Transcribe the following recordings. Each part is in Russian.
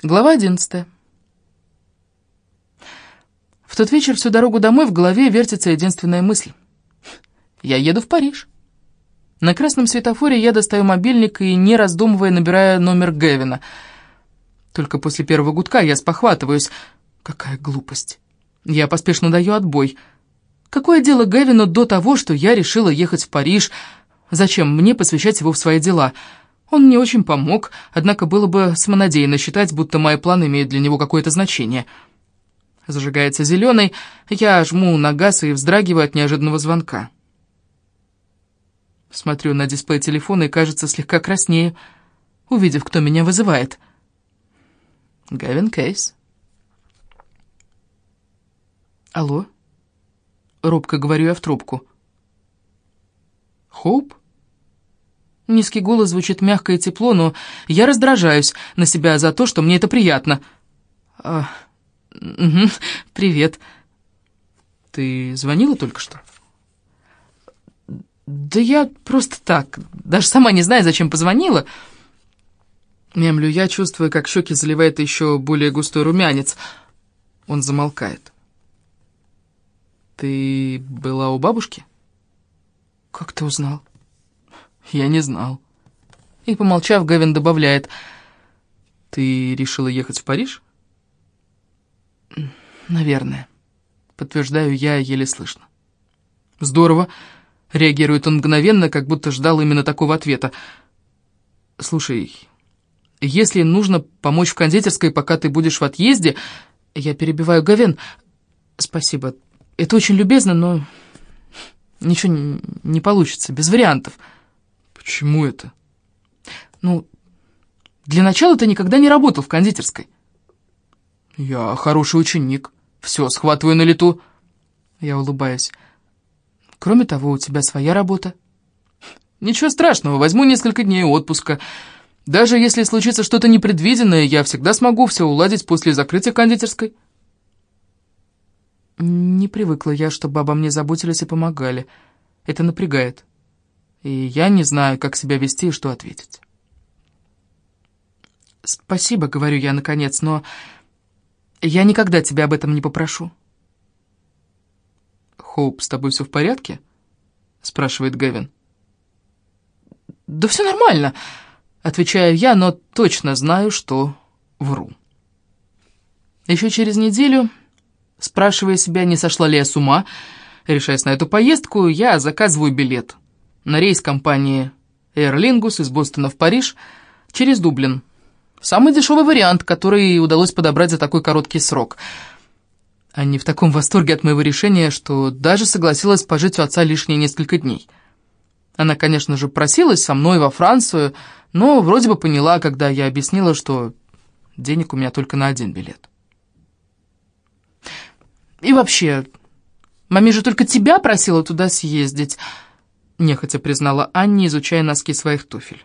Глава одиннадцатая. В тот вечер всю дорогу домой в голове вертится единственная мысль. Я еду в Париж. На красном светофоре я достаю мобильник и, не раздумывая, набираю номер Гевина. Только после первого гудка я спохватываюсь. Какая глупость. Я поспешно даю отбой. Какое дело Гевину до того, что я решила ехать в Париж? Зачем мне посвящать его в свои дела?» Он мне очень помог, однако было бы самонадеянно считать, будто мои планы имеют для него какое-то значение. Зажигается зеленый, я жму на газ и вздрагиваю от неожиданного звонка. Смотрю на дисплей телефона и, кажется, слегка краснею, увидев, кто меня вызывает. Гавин Кейс. Алло? Робко говорю я в трубку. Хоуп? Низкий голос звучит мягко и тепло, но я раздражаюсь на себя за то, что мне это приятно. А, угу, привет. Ты звонила только что? Да я просто так, даже сама не знаю, зачем позвонила. Мемлю я, чувствую, как щеки заливает еще более густой румянец. Он замолкает. Ты была у бабушки? Как ты узнал? Я не знал. И, помолчав, Гевин добавляет. Ты решила ехать в Париж? Наверное. Подтверждаю я, еле слышно. Здорово. Реагирует он мгновенно, как будто ждал именно такого ответа. Слушай, если нужно помочь в кондитерской, пока ты будешь в отъезде... Я перебиваю Гавен. Спасибо. Это очень любезно, но ничего не получится, без вариантов. Почему это? Ну, для начала ты никогда не работал в кондитерской. Я хороший ученик. Все, схватываю на лету. Я улыбаюсь. Кроме того, у тебя своя работа. Ничего страшного, возьму несколько дней отпуска. Даже если случится что-то непредвиденное, я всегда смогу все уладить после закрытия кондитерской. Не привыкла я, чтобы обо мне заботились и помогали. Это напрягает и я не знаю, как себя вести и что ответить. «Спасибо», — говорю я наконец, — «но я никогда тебя об этом не попрошу». «Хоуп, с тобой все в порядке?» — спрашивает Гэвин. «Да все нормально», — отвечаю я, но точно знаю, что вру. Еще через неделю, спрашивая себя, не сошла ли я с ума, решаясь на эту поездку, я заказываю билет — на рейс компании Air Lingus из Бостона в Париж через Дублин. Самый дешевый вариант, который удалось подобрать за такой короткий срок. Они в таком восторге от моего решения, что даже согласилась пожить у отца лишние несколько дней. Она, конечно же, просилась со мной во Францию, но вроде бы поняла, когда я объяснила, что денег у меня только на один билет. И вообще, маме же только тебя просила туда съездить нехотя признала Анни, изучая носки своих туфель.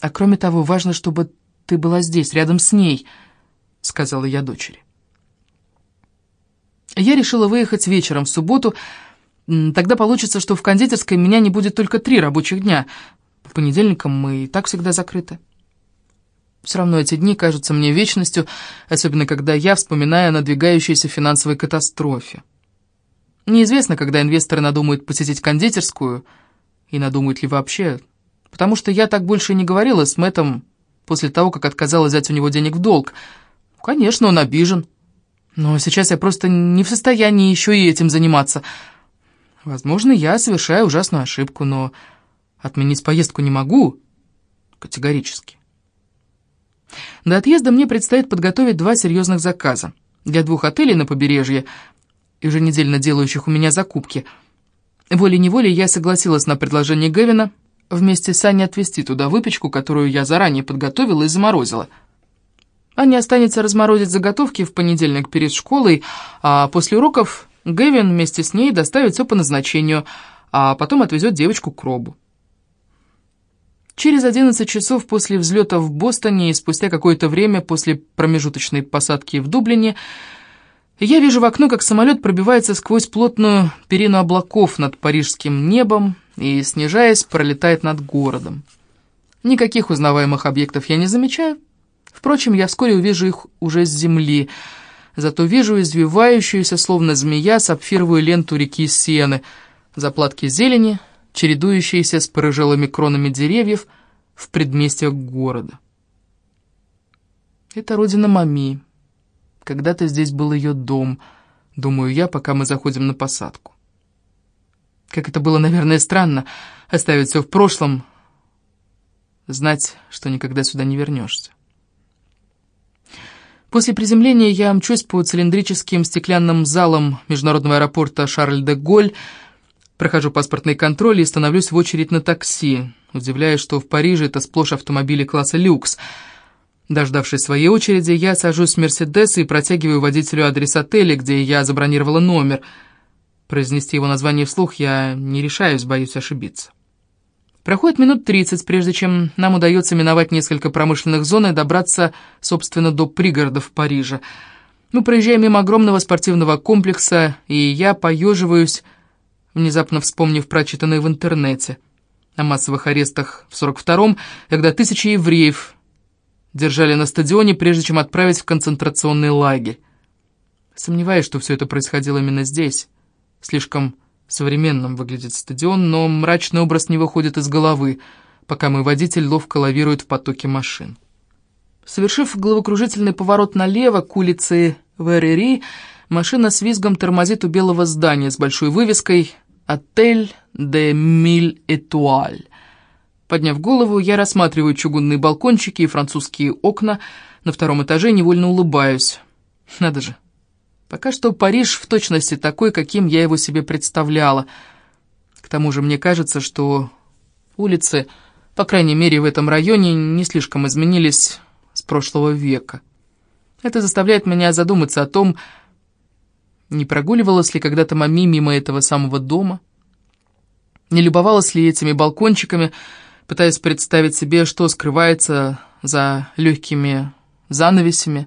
«А кроме того, важно, чтобы ты была здесь, рядом с ней», — сказала я дочери. Я решила выехать вечером в субботу. Тогда получится, что в кондитерской меня не будет только три рабочих дня. По понедельникам мы и так всегда закрыты. Все равно эти дни кажутся мне вечностью, особенно когда я вспоминаю о надвигающейся финансовой катастрофе. Неизвестно, когда инвесторы надумают посетить кондитерскую, и надумают ли вообще, потому что я так больше не говорила с Мэттом после того, как отказала взять у него денег в долг. Конечно, он обижен, но сейчас я просто не в состоянии еще и этим заниматься. Возможно, я совершаю ужасную ошибку, но отменить поездку не могу категорически. До отъезда мне предстоит подготовить два серьезных заказа для двух отелей на побережье – еженедельно делающих у меня закупки. Волей-неволей я согласилась на предложение Гевина вместе с Аней отвезти туда выпечку, которую я заранее подготовила и заморозила. Аня останется разморозить заготовки в понедельник перед школой, а после уроков Гевин вместе с ней доставит все по назначению, а потом отвезет девочку к Робу. Через 11 часов после взлета в Бостоне и спустя какое-то время после промежуточной посадки в Дублине я вижу в окно, как самолет пробивается сквозь плотную перину облаков над парижским небом и, снижаясь, пролетает над городом. Никаких узнаваемых объектов я не замечаю, Впрочем, я вскоре увижу их уже с земли, зато вижу извивающуюся, словно змея, сапфировую ленту реки Сены, заплатки зелени, чередующиеся с порыжелыми кронами деревьев в предместьях города. Это родина Мами. Когда-то здесь был ее дом, думаю я, пока мы заходим на посадку. Как это было, наверное, странно, оставить все в прошлом, знать, что никогда сюда не вернешься. После приземления я мчусь по цилиндрическим стеклянным залам международного аэропорта Шарль-де-Голь, прохожу паспортный контроль и становлюсь в очередь на такси, удивляясь, что в Париже это сплошь автомобили класса люкс. Дождавшись своей очереди, я сажусь в «Мерседес» и протягиваю водителю адрес отеля, где я забронировала номер. Произнести его название вслух я не решаюсь, боюсь ошибиться. Проходит минут 30, прежде чем нам удается миновать несколько промышленных зон и добраться, собственно, до пригородов Парижа. Мы проезжаем мимо огромного спортивного комплекса, и я поеживаюсь, внезапно вспомнив прочитанное в интернете о массовых арестах в 42-м, когда тысячи евреев держали на стадионе, прежде чем отправить в концентрационный лагерь. Сомневаюсь, что все это происходило именно здесь. Слишком Современным выглядит стадион, но мрачный образ не выходит из головы, пока мой водитель ловко лавирует в потоке машин. Совершив головокружительный поворот налево к улице Верери, машина с визгом тормозит у белого здания с большой вывеской «Отель де Миль Этуаль». Подняв голову, я рассматриваю чугунные балкончики и французские окна. На втором этаже невольно улыбаюсь. Надо же, Пока что Париж в точности такой, каким я его себе представляла. К тому же мне кажется, что улицы, по крайней мере в этом районе, не слишком изменились с прошлого века. Это заставляет меня задуматься о том, не прогуливалась ли когда-то Мами мимо этого самого дома, не любовалась ли этими балкончиками, пытаясь представить себе, что скрывается за легкими занавесями,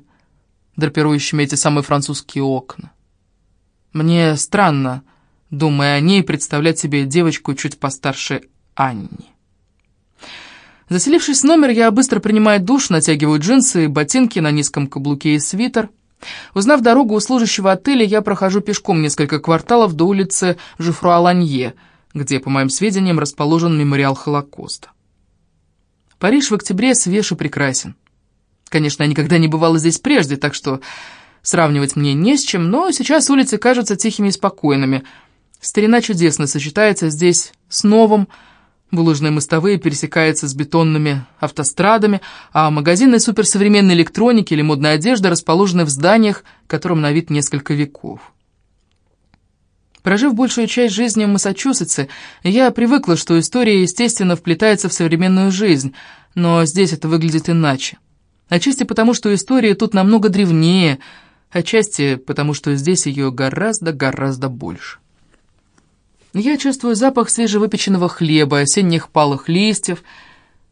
драпирующими эти самые французские окна. Мне странно, думая о ней, представлять себе девочку чуть постарше Анни. Заселившись в номер, я быстро принимаю душ, натягиваю джинсы, ботинки на низком каблуке и свитер. Узнав дорогу у служащего отеля, я прохожу пешком несколько кварталов до улицы Жифруа-Ланье, где, по моим сведениям, расположен мемориал Холокоста. Париж в октябре свеж и прекрасен. Конечно, я никогда не бывала здесь прежде, так что сравнивать мне не с чем, но сейчас улицы кажутся тихими и спокойными. Старина чудесно сочетается здесь с новым, булыжные мостовые пересекаются с бетонными автострадами, а магазины суперсовременной электроники или модной одежды расположены в зданиях, которым на вид несколько веков. Прожив большую часть жизни в Массачусетсе, я привыкла, что история, естественно, вплетается в современную жизнь, но здесь это выглядит иначе. Отчасти потому, что история тут намного древнее, отчасти потому, что здесь ее гораздо-гораздо больше. Я чувствую запах свежевыпеченного хлеба, осенних палых листьев,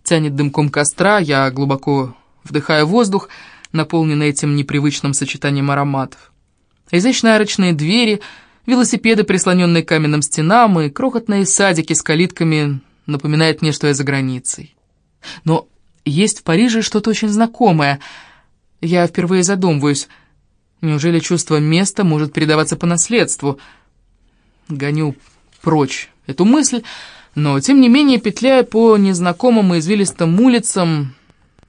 тянет дымком костра, я глубоко вдыхаю воздух, наполненный этим непривычным сочетанием ароматов. Изящные арочные двери, велосипеды, прислоненные к каменным стенам, и крохотные садики с калитками напоминают мне, что я за границей. Но есть в Париже что-то очень знакомое. Я впервые задумываюсь, неужели чувство места может передаваться по наследству? Гоню прочь эту мысль, но, тем не менее, петляя по незнакомым и извилистым улицам,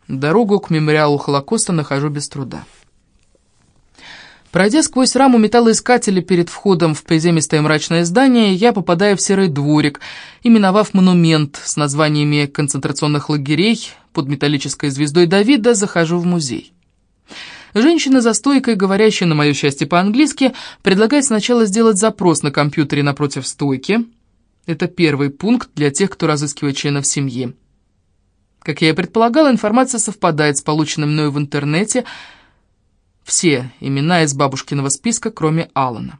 дорогу к мемориалу Холокоста нахожу без труда. Пройдя сквозь раму металлоискателя перед входом в приземистое мрачное здание, я попадаю в серый дворик, именовав монумент с названиями концентрационных лагерей под металлической звездой Давида, захожу в музей. Женщина за стойкой, говорящая на мое счастье по-английски, предлагает сначала сделать запрос на компьютере напротив стойки. Это первый пункт для тех, кто разыскивает членов семьи. Как я и предполагала, информация совпадает с полученной мною в интернете – все имена из бабушкиного списка, кроме Алана.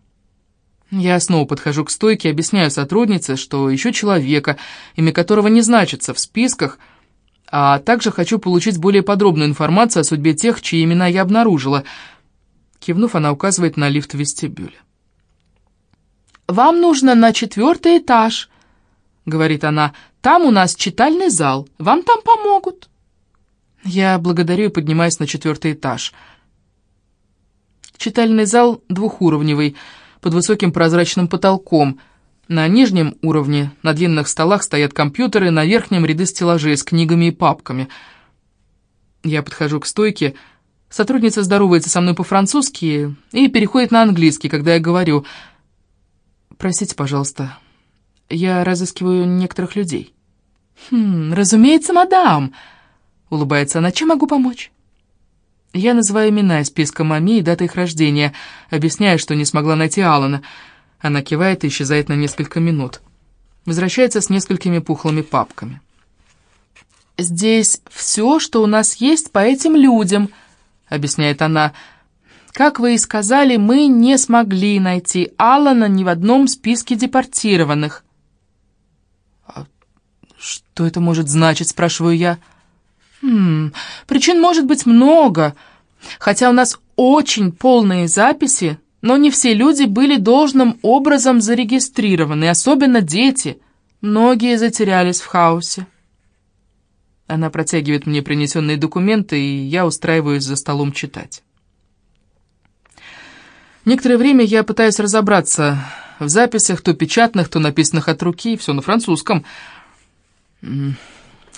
Я снова подхожу к стойке и объясняю сотруднице, что ищу человека, имя которого не значится в списках, а также хочу получить более подробную информацию о судьбе тех, чьи имена я обнаружила. Кивнув, она указывает на лифт в вестибюле. «Вам нужно на четвертый этаж», — говорит она. «Там у нас читальный зал. Вам там помогут». Я благодарю и поднимаюсь на четвертый этаж. Читальный зал двухуровневый, под высоким прозрачным потолком. На нижнем уровне на длинных столах стоят компьютеры, на верхнем ряды стеллажей с книгами и папками. Я подхожу к стойке, сотрудница здоровается со мной по-французски и переходит на английский, когда я говорю «Простите, пожалуйста, я разыскиваю некоторых людей». «Хм, разумеется, мадам», — улыбается она, — «чем могу помочь?» Я называю имена из списка мами и даты их рождения, объясняя, что не смогла найти Алана. Она кивает и исчезает на несколько минут. Возвращается с несколькими пухлыми папками. «Здесь все, что у нас есть по этим людям», — объясняет она. «Как вы и сказали, мы не смогли найти Алана ни в одном списке депортированных». «А «Что это может значить?» — спрашиваю я. Хм, причин может быть много, хотя у нас очень полные записи, но не все люди были должным образом зарегистрированы, особенно дети. Многие затерялись в хаосе. Она протягивает мне принесенные документы, и я устраиваюсь за столом читать. Некоторое время я пытаюсь разобраться в записях, то печатных, то написанных от руки, все на французском.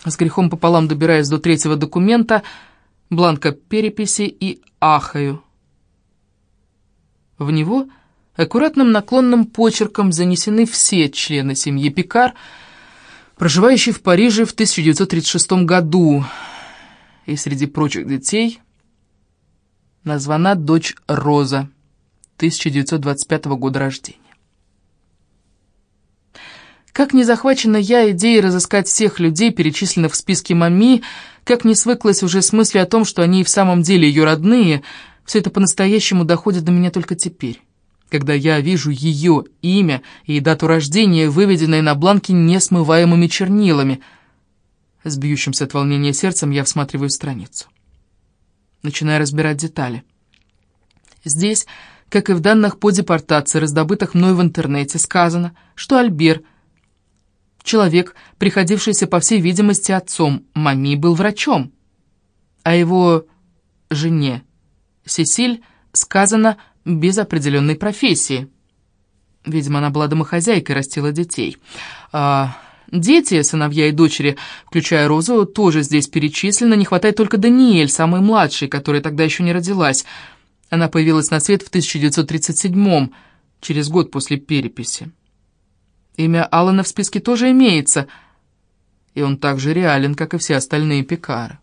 С грехом пополам добираясь до третьего документа, бланка переписи и ахаю. В него аккуратным наклонным почерком занесены все члены семьи Пикар, проживающие в Париже в 1936 году, и среди прочих детей названа дочь Роза, 1925 года рождения. Как не захвачена я идеей разыскать всех людей, перечисленных в списке Мами, как не свыклась уже с мыслью о том, что они и в самом деле ее родные, все это по-настоящему доходит до меня только теперь, когда я вижу ее имя и дату рождения, выведенные на бланке несмываемыми чернилами. С бьющимся от волнения сердцем я всматриваю страницу. Начинаю разбирать детали. Здесь, как и в данных по депортации, раздобытых мной в интернете, сказано, что Альбер — Человек, приходившийся, по всей видимости, отцом Мами, был врачом. А его жене Сесиль сказано без определенной профессии. Видимо, она была домохозяйкой, растила детей. А дети, сыновья и дочери, включая Розу, тоже здесь перечислены. Не хватает только Даниэль, самой младшей, которая тогда еще не родилась. Она появилась на свет в 1937 через год после переписи. Имя Алана в списке тоже имеется, и он так же реален, как и все остальные пекары.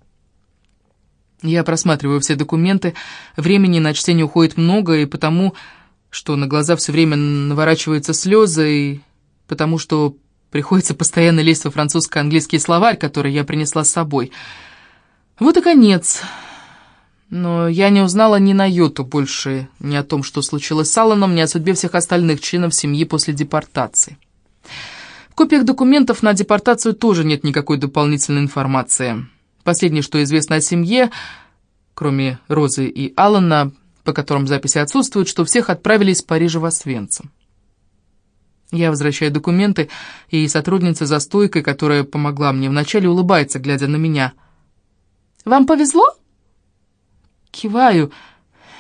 Я просматриваю все документы, времени на чтение уходит много, и потому, что на глаза все время наворачиваются слезы, и потому что приходится постоянно лезть во французско-английский словарь, который я принесла с собой. Вот и конец. Но я не узнала ни на йоту больше ни о том, что случилось с Алланом, ни о судьбе всех остальных членов семьи после депортации. В копиях документов на депортацию тоже нет никакой дополнительной информации. Последнее, что известно о семье, кроме Розы и Алана, по которым записи отсутствуют, что всех отправили из Парижа в Освенцим. Я возвращаю документы, и сотрудница за стойкой, которая помогла мне вначале, улыбается, глядя на меня. «Вам повезло?» Киваю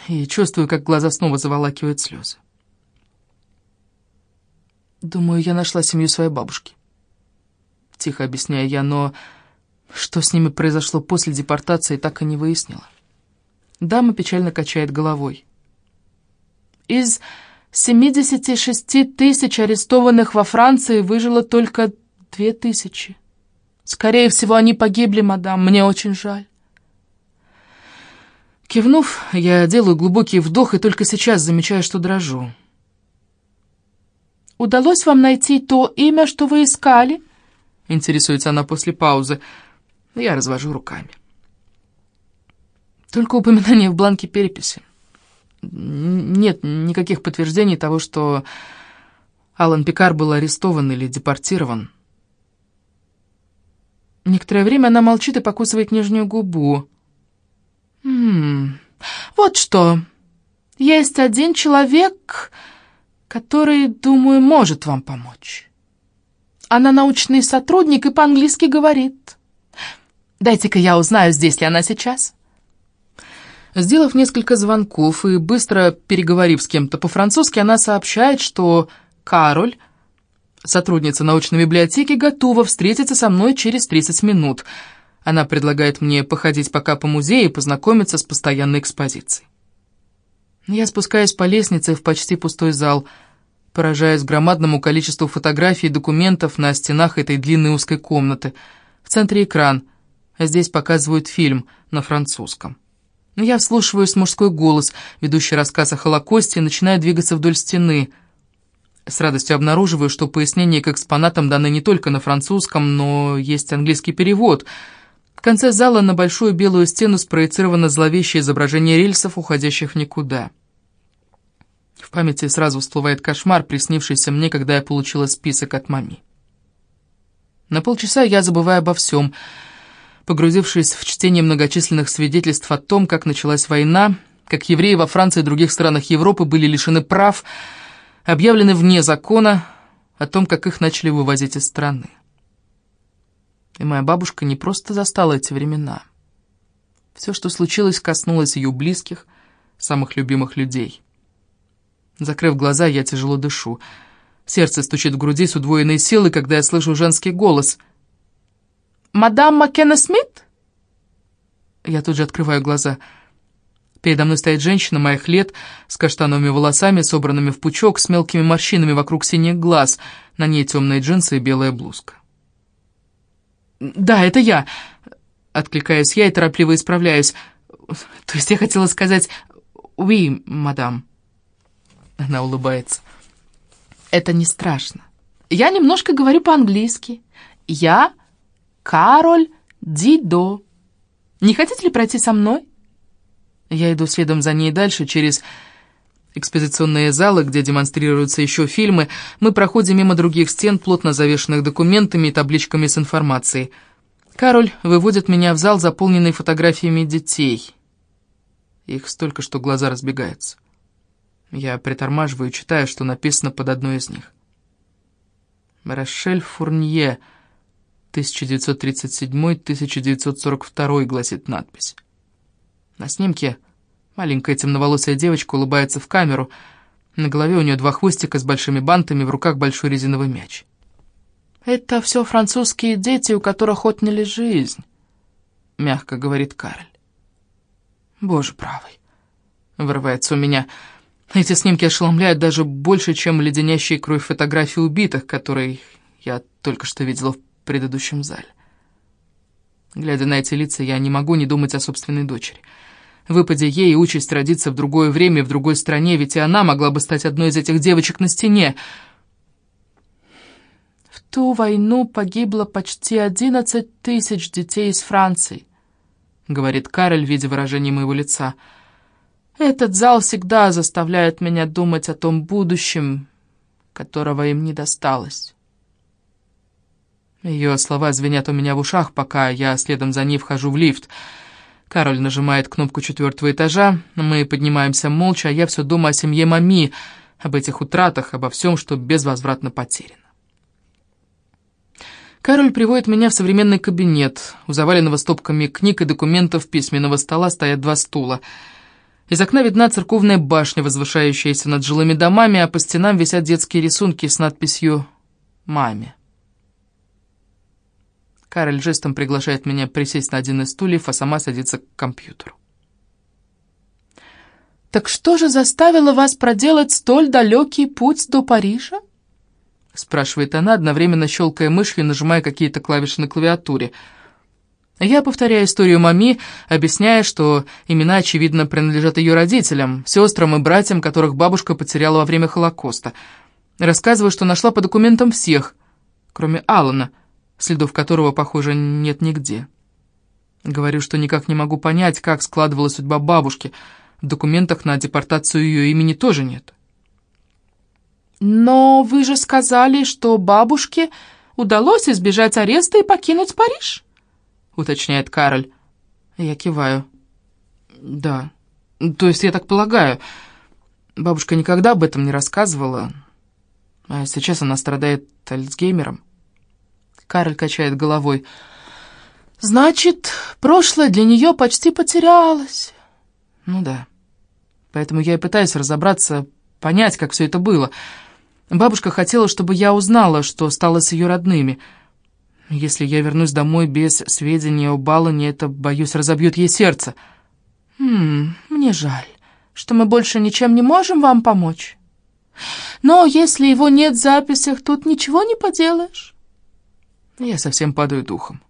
и чувствую, как глаза снова заволакивают слезы. Думаю, я нашла семью своей бабушки. Тихо объясняю я, но что с ними произошло после депортации, так и не выяснила. Дама печально качает головой. Из 76 тысяч арестованных во Франции выжило только две тысячи. Скорее всего, они погибли, мадам, мне очень жаль. Кивнув, я делаю глубокий вдох и только сейчас замечаю, что дрожу. Удалось вам найти то имя, что вы искали?» Интересуется она после паузы. Я развожу руками. Только упоминание в бланке переписи. Нет никаких подтверждений того, что Алан Пикар был арестован или депортирован. Некоторое время она молчит и покусывает нижнюю губу. «М -м, вот что. Есть один человек, который, думаю, может вам помочь. Она научный сотрудник и по-английски говорит. Дайте-ка я узнаю, здесь ли она сейчас». Сделав несколько звонков и быстро переговорив с кем-то по-французски, она сообщает, что Кароль, сотрудница научной библиотеки, готова встретиться со мной через 30 минут. Она предлагает мне походить пока по музею и познакомиться с постоянной экспозицией. Я спускаюсь по лестнице в почти пустой зал, поражаясь громадному количеству фотографий и документов на стенах этой длинной узкой комнаты. В центре экран, а здесь показывают фильм на французском. Я вслушиваюсь в мужской голос, ведущий рассказ о Холокосте, и начинаю двигаться вдоль стены. С радостью обнаруживаю, что пояснения к экспонатам даны не только на французском, но есть английский перевод. В конце зала на большую белую стену спроецировано зловещее изображение рельсов, уходящих никуда. В памяти сразу всплывает кошмар, приснившийся мне, когда я получила список от мами. На полчаса я забываю обо всем — погрузившись в чтение многочисленных свидетельств о том, как началась война, как евреи во Франции и других странах Европы были лишены прав, объявлены вне закона, о том, как их начали вывозить из страны. И моя бабушка не просто застала эти времена. Все, что случилось, коснулось ее близких, самых любимых людей. Закрыв глаза, я тяжело дышу. Сердце стучит в груди с удвоенной силой, когда я слышу женский голос — «Мадам Маккена Смит?» Я тут же открываю глаза. Передо мной стоит женщина моих лет, с каштановыми волосами, собранными в пучок, с мелкими морщинами вокруг синих глаз. На ней темные джинсы и белая блузка. «Да, это я!» Откликаюсь я и торопливо исправляюсь. То есть я хотела сказать «Oui, мадам». Она улыбается. «Это не страшно. Я немножко говорю по-английски. Я Кароль Дидо. Не хотите ли пройти со мной?» Я иду следом за ней дальше, через экспозиционные залы, где демонстрируются еще фильмы. Мы проходим мимо других стен, плотно завешенных документами и табличками с информацией. Кароль выводит меня в зал, заполненный фотографиями детей. Их столько, что глаза разбегаются. Я притормаживаю читаю, что написано под одной из них. «Рошель Фурнье», 1937-1942, гласит надпись. На снимке маленькая темноволосая девочка улыбается в камеру. На голове у нее два хвостика с большими бантами, в руках большой резиновый мяч. «Это все французские дети, у которых отняли жизнь», — мягко говорит Кароль. «Боже правый», — вырывается у меня. Эти снимки ошеломляют даже больше, чем леденящие кровь фотографии убитых, которые я только что видела в предыдущем зале. Глядя на эти лица, я не могу не думать о собственной дочери. Выпаде ей участь родиться в другое время, в другой стране, ведь и она могла бы стать одной из этих девочек на стене. В ту войну погибло почти одиннадцать тысяч детей из Франции, говорит Кароль, видя выражение моего лица. Этот зал всегда заставляет меня думать о том будущем, которого им не досталось. Ее слова звенят у меня в ушах, пока я следом за ней вхожу в лифт. Кароль нажимает кнопку четвертого этажа, мы поднимаемся молча, а я все думаю о семье Мами, об этих утратах, обо всем, что безвозвратно потеряно. Кароль приводит меня в современный кабинет. У заваленного стопками книг и документов письменного стола стоят два стула. Из окна видна церковная башня, возвышающаяся над жилыми домами, а по стенам висят детские рисунки с надписью «Маме». Кароль жестом приглашает меня присесть на один из стульев, а сама садится к компьютеру. «Так что же заставило вас проделать столь далекий путь до Парижа?» спрашивает она, одновременно щелкая мышью и нажимая какие-то клавиши на клавиатуре. Я повторяю историю мами, объясняя, что имена, очевидно, принадлежат ее родителям, сестрам и братьям, которых бабушка потеряла во время Холокоста. Рассказываю, что нашла по документам всех, кроме Алана, следов которого, похоже, нет нигде. Говорю, что никак не могу понять, как складывалась судьба бабушки. В документах на депортацию ее имени тоже нет. «Но вы же сказали, что бабушке удалось избежать ареста и покинуть Париж?» — уточняет Кароль. Я киваю. «Да. То есть я так полагаю. Бабушка никогда об этом не рассказывала. А сейчас она страдает Альцгеймером». Кароль качает головой. Значит, прошлое для нее почти потерялось. Ну да. Поэтому я и пытаюсь разобраться, понять, как все это было. Бабушка хотела, чтобы я узнала, что стало с ее родными. Если я вернусь домой без сведения о Балане, это, боюсь, разобьет ей сердце. Хм, мне жаль, что мы больше ничем не можем вам помочь. Но если его нет в записях, тут ничего не поделаешь. Я совсем падаю духом.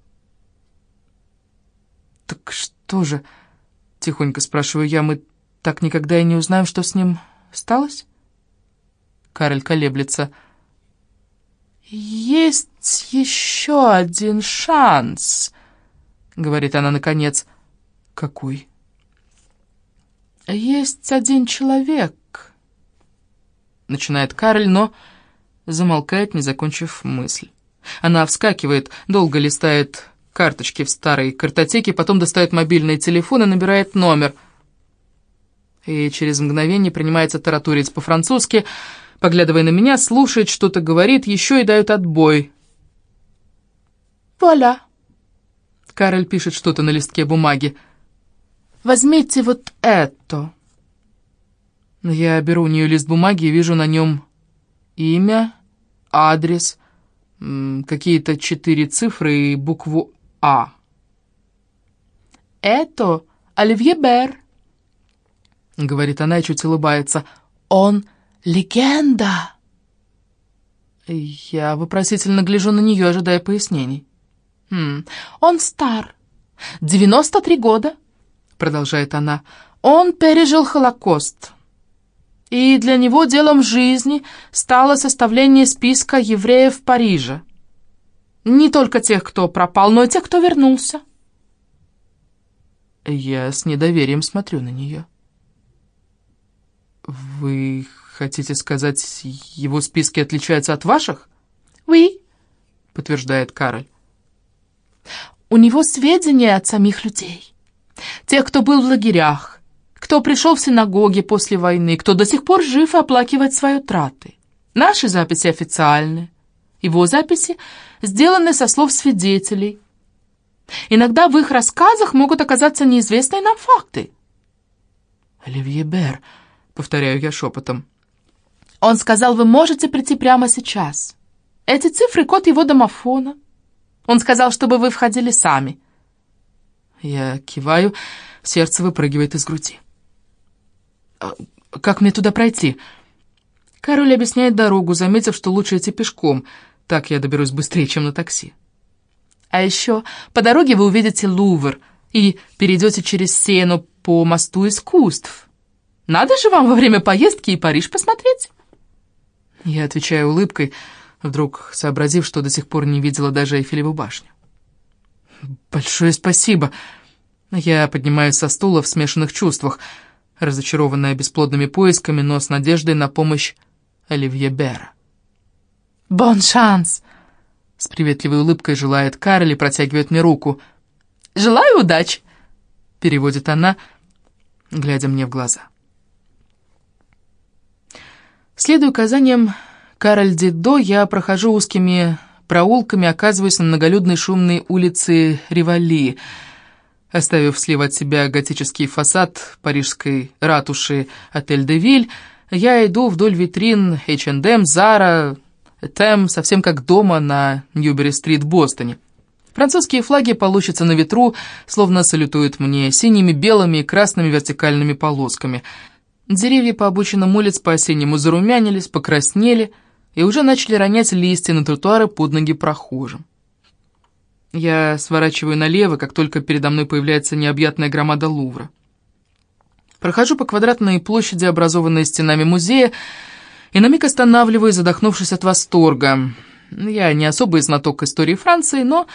«Так что же?» — тихонько спрашиваю я. «Мы так никогда и не узнаем, что с ним сталось?» Кароль колеблется. «Есть еще один шанс», — говорит она наконец. «Какой?» «Есть один человек», — начинает Кароль, но замолкает, не закончив мысль. Она вскакивает, долго листает карточки в старой картотеке, потом достает мобильный телефон и набирает номер. И через мгновение принимается таратурить по-французски, поглядывая на меня, слушает, что-то говорит, еще и дает отбой. «Вуаля!» Кароль пишет что-то на листке бумаги. «Возьмите вот это!» Я беру у нее лист бумаги и вижу на нем имя, адрес, какие-то четыре цифры и букву «А». «Это Оливье Бер», — говорит она и чуть улыбается. «Он легенда». Я вопросительно гляжу на нее, ожидая пояснений. «Хм, он стар, 93 года», — продолжает она. «Он пережил Холокост» и для него делом жизни стало составление списка евреев в Париже. Не только тех, кто пропал, но и тех, кто вернулся. Я с недоверием смотрю на нее. Вы хотите сказать, его списки отличаются от ваших? «Oui», — подтверждает Кароль. «У него сведения от самих людей. Тех, кто был в лагерях, кто пришел в синагоги после войны, кто до сих пор жив и оплакивает свои утраты. Наши записи официальны, его записи сделаны со слов свидетелей. Иногда в их рассказах могут оказаться неизвестные нам факты. «Оливье Бер», — повторяю я шепотом. Он сказал, вы можете прийти прямо сейчас. Эти цифры — код его домофона. Он сказал, чтобы вы входили сами. Я киваю, сердце выпрыгивает из груди. А как мне туда пройти?» Король объясняет дорогу, заметив, что лучше идти пешком. Так я доберусь быстрее, чем на такси. А еще по дороге вы увидите Лувр и перейдете через Сену по мосту искусств. Надо же вам во время поездки и Париж посмотреть. Я отвечаю улыбкой, вдруг сообразив, что до сих пор не видела даже Эйфелеву башню. «Большое спасибо!» Я поднимаюсь со стула в смешанных чувствах — разочарованная бесплодными поисками, но с надеждой на помощь Оливье Бера. «Бон шанс!» — с приветливой улыбкой желает Карли и протягивает мне руку. «Желаю удачи!» — переводит она, глядя мне в глаза. Следуя указаниям Кароль Дидо, я прохожу узкими проулками, оказываюсь на многолюдной шумной улице Ривали — Оставив слева от себя готический фасад парижской ратуши «Отель де Виль», я иду вдоль витрин H&M, Zara, Тем, совсем как дома на Ньюбери-стрит в Бостоне. Французские флаги получатся на ветру, словно салютуют мне синими, белыми и красными вертикальными полосками. Деревья по обочинам улиц по-осеннему зарумянились, покраснели и уже начали ронять листья на тротуары под ноги прохожим. Я сворачиваю налево, как только передо мной появляется необъятная громада Лувра. Прохожу по квадратной площади, образованной стенами музея, и на миг останавливаюсь, задохнувшись от восторга. Я не особый знаток истории Франции, но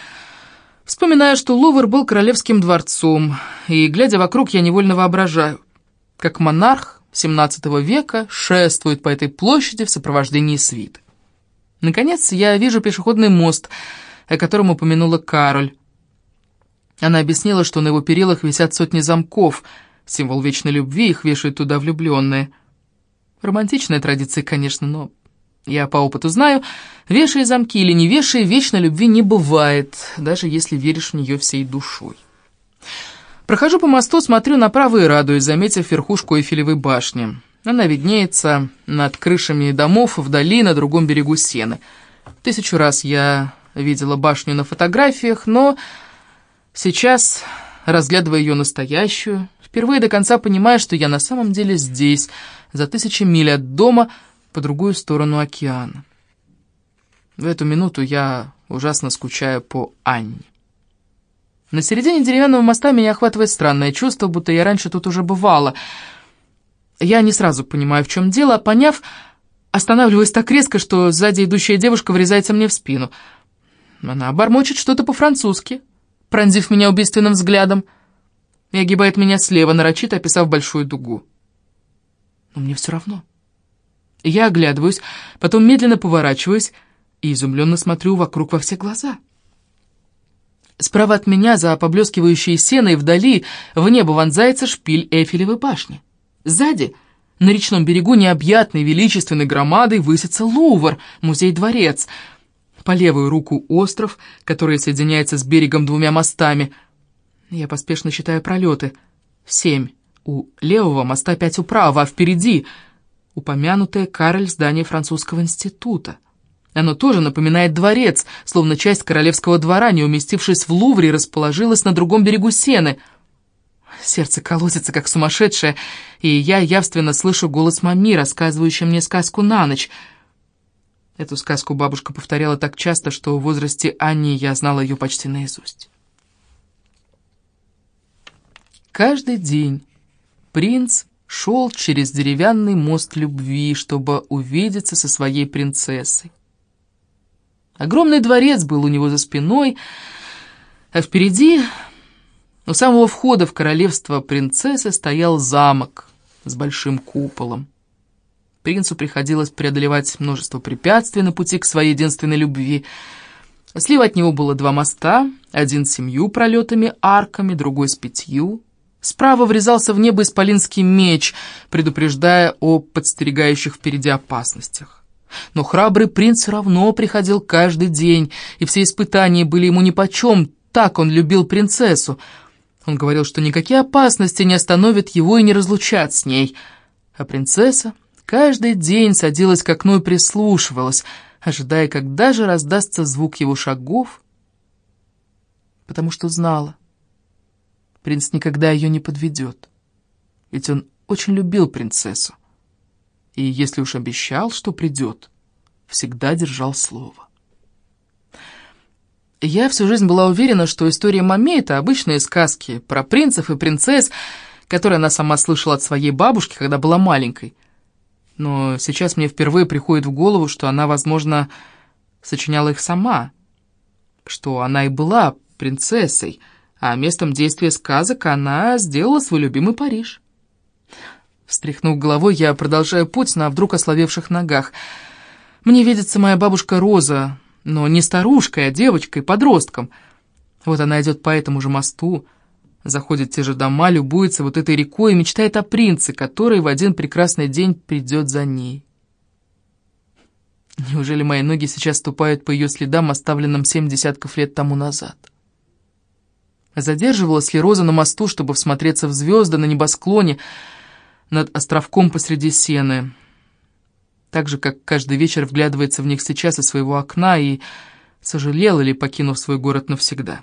вспоминаю, что Лувр был королевским дворцом, и, глядя вокруг, я невольно воображаю, как монарх XVII века шествует по этой площади в сопровождении свиты. Наконец, я вижу пешеходный мост — о котором упомянула Кароль. Она объяснила, что на его перилах висят сотни замков, символ вечной любви, их вешают туда влюбленные. Романтичная традиция, конечно, но Я по опыту знаю, вешая замки или не вешая, вечно любви не бывает, даже если веришь в нее всей душой. Прохожу по мосту, смотрю направо и радуюсь, заметив верхушку Эйфелевой башни. Она виднеется над крышами домов вдали на другом берегу Сены. Тысячу раз я видела башню на фотографиях, но сейчас, разглядывая ее настоящую, впервые до конца понимаю, что я на самом деле здесь, за тысячи миль от дома, по другую сторону океана. В эту минуту я ужасно скучаю по Анне. На середине деревянного моста меня охватывает странное чувство, будто я раньше тут уже бывала. Я не сразу понимаю, в чем дело, а поняв, останавливаюсь так резко, что сзади идущая девушка врезается мне в спину. Она бормочет что-то по-французски, пронзив меня убийственным взглядом, и огибает меня слева, нарочито описав большую дугу. Но мне все равно. Я оглядываюсь, потом медленно поворачиваюсь и изумленно смотрю вокруг во все глаза. Справа от меня, за поблескивающей сеной вдали, в небо вонзается шпиль Эйфелевой башни. Сзади, на речном берегу необъятной величественной громадой, высится Лувр, музей-дворец. По левую руку остров, который соединяется с берегом двумя мостами. Я поспешно считаю пролеты. Семь. У левого моста пять управа, а впереди упомянутое Кароль здание французского института. Оно тоже напоминает дворец, словно часть королевского двора, не уместившись в Лувре, расположилась на другом берегу Сены. Сердце колотится, как сумасшедшее, и я явственно слышу голос мами, рассказывающий мне сказку на ночь. Эту сказку бабушка повторяла так часто, что в возрасте Анни я знала ее почти наизусть. Каждый день принц шел через деревянный мост любви, чтобы увидеться со своей принцессой. Огромный дворец был у него за спиной, а впереди, у самого входа в королевство принцессы, стоял замок с большим куполом. Принцу приходилось преодолевать множество препятствий на пути к своей единственной любви. Слева от него было два моста, один с семью пролетами, арками, другой с пятью. Справа врезался в небо исполинский меч, предупреждая о подстерегающих впереди опасностях. Но храбрый принц равно приходил каждый день, и все испытания были ему нипочем, так он любил принцессу. Он говорил, что никакие опасности не остановят его и не разлучат с ней. А принцесса каждый день садилась к окну и прислушивалась, ожидая, когда же раздастся звук его шагов, потому что знала, Принц никогда ее не подведет. Ведь он очень любил принцессу. И если уж обещал, что придет, всегда держал слово. Я всю жизнь была уверена, что история Маме — это обычные сказки про принцев и принцесс, которые она сама слышала от своей бабушки, когда была маленькой. Но сейчас мне впервые приходит в голову, что она, возможно, сочиняла их сама, что она и была принцессой — а местом действия сказок она сделала свой любимый Париж. Встряхнув головой, я продолжаю путь на вдруг ословевших ногах. Мне видится моя бабушка Роза, но не старушкой, а девочкой, подростком. Вот она идет по этому же мосту, заходит в те же дома, любуется вот этой рекой и мечтает о принце, который в один прекрасный день придет за ней. Неужели мои ноги сейчас ступают по ее следам, оставленным семь десятков лет тому назад? Задерживалась ли Роза на мосту, чтобы всмотреться в звезды на небосклоне над островком посреди сены, так же, как каждый вечер вглядывается в них сейчас из своего окна и сожалела ли, покинув свой город навсегда.